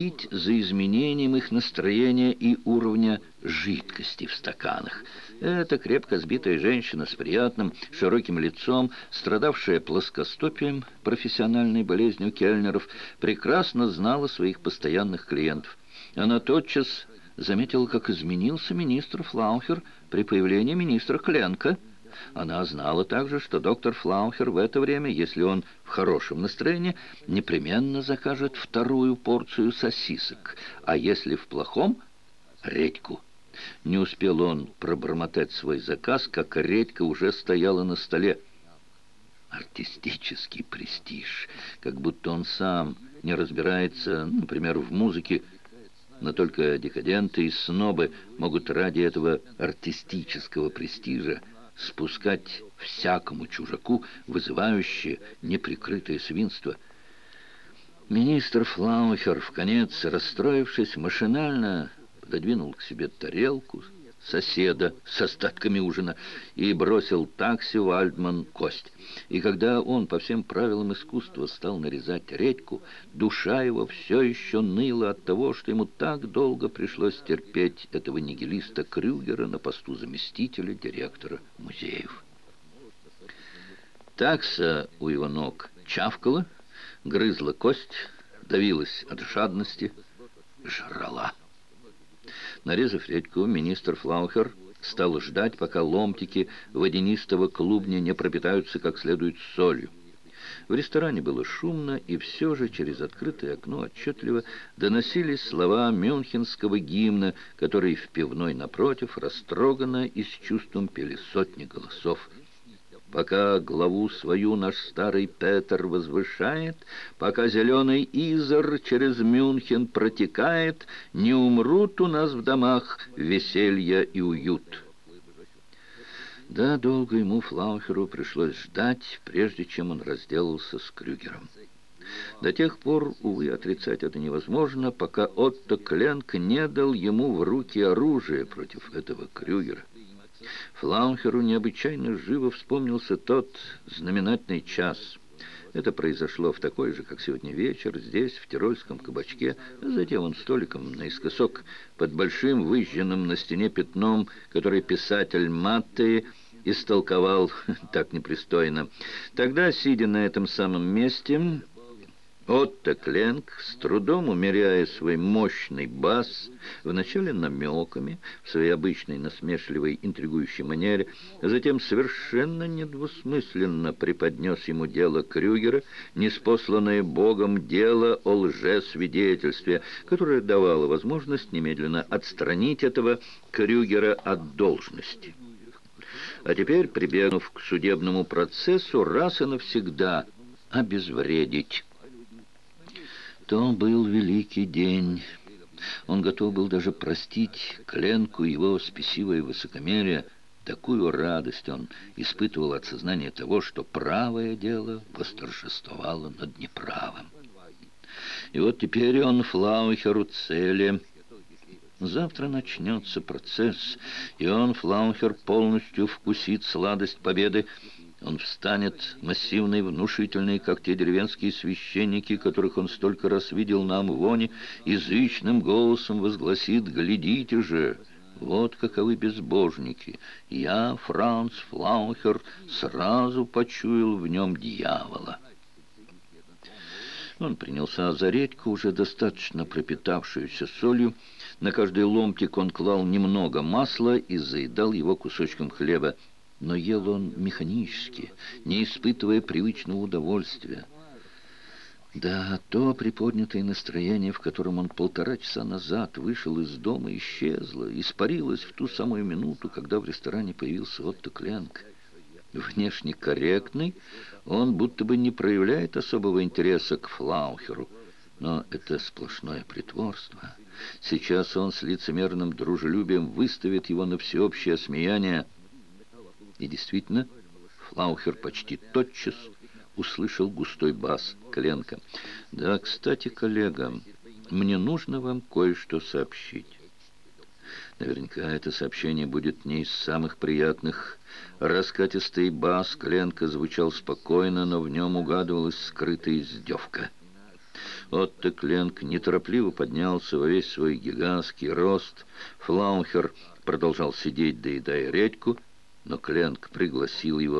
следить за изменением их настроения и уровня жидкости в стаканах. Эта крепко сбитая женщина с приятным, широким лицом, страдавшая плоскостопием, профессиональной болезнью кельнеров, прекрасно знала своих постоянных клиентов. Она тотчас заметила, как изменился министр Флаухер при появлении министра Кленка – она знала также, что доктор Флаухер в это время, если он в хорошем настроении, непременно закажет вторую порцию сосисок, а если в плохом — редьку. Не успел он пробормотать свой заказ, как редька уже стояла на столе. Артистический престиж, как будто он сам не разбирается, например, в музыке, но только декаденты и снобы могут ради этого артистического престижа спускать всякому чужаку вызывающее неприкрытое свинство. Министр Флаухер, в конец расстроившись, машинально пододвинул к себе тарелку соседа с остатками ужина и бросил такси Вальдман кость. И когда он по всем правилам искусства стал нарезать редьку, душа его все еще ныла от того, что ему так долго пришлось терпеть этого нигилиста Крюгера на посту заместителя директора музеев. Такса у его ног чавкала, грызла кость, давилась от жадности, жрала. Нарезав редьку, министр Флаухер стал ждать, пока ломтики водянистого клубня не пропитаются как следует солью. В ресторане было шумно, и все же через открытое окно отчетливо доносились слова мюнхенского гимна, который в пивной напротив растроганно и с чувством пели сотни голосов. Пока главу свою наш старый Петр возвышает, пока зеленый Изор через Мюнхен протекает, не умрут у нас в домах веселье и уют. Да, долго ему, Флаухеру, пришлось ждать, прежде чем он разделался с Крюгером. До тех пор, увы, отрицать это невозможно, пока Отто Кленк не дал ему в руки оружие против этого Крюгера. Флаухеру необычайно живо вспомнился тот знаменательный час. Это произошло в такой же, как сегодня вечер, здесь, в тирольском кабачке, затем он столиком наискосок, под большим выжженным на стене пятном, который писатель Матты истолковал так непристойно. Тогда, сидя на этом самом месте... Отто Кленк, с трудом умеряя свой мощный бас, вначале намеками, в своей обычной насмешливой интригующей манере, затем совершенно недвусмысленно преподнес ему дело Крюгера, неспосланное Богом дело о лжесвидетельстве, которое давало возможность немедленно отстранить этого Крюгера от должности. А теперь, прибегнув к судебному процессу, раз и навсегда обезвредить то был великий день. Он готов был даже простить Кленку его спесивое высокомерие. Такую радость он испытывал от сознания того, что правое дело восторжествовало над неправым. И вот теперь он Флаухеру цели. Завтра начнется процесс, и он, Флаухер, полностью вкусит сладость победы, он встанет, массивный, внушительный, как те деревенские священники, которых он столько раз видел на Амвоне, язычным голосом возгласит «Глядите же!» Вот каковы безбожники. Я, Франц Флаухер, сразу почуял в нем дьявола. Он принялся за редьку, уже достаточно пропитавшуюся солью. На каждый ломтик он клал немного масла и заедал его кусочком хлеба но ел он механически, не испытывая привычного удовольствия. Да, то приподнятое настроение, в котором он полтора часа назад вышел из дома, исчезло, испарилось в ту самую минуту, когда в ресторане появился Отто Кленк. Внешне корректный, он будто бы не проявляет особого интереса к Флаухеру, но это сплошное притворство. Сейчас он с лицемерным дружелюбием выставит его на всеобщее смеяние, и действительно, Флаухер почти тотчас услышал густой бас Кленка. «Да, кстати, коллега, мне нужно вам кое-что сообщить». Наверняка это сообщение будет не из самых приятных. Раскатистый бас Кленка звучал спокойно, но в нем угадывалась скрытая издевка. Отто Кленк неторопливо поднялся во весь свой гигантский рост. Флаухер продолжал сидеть, доедая редьку, но Кленк пригласил его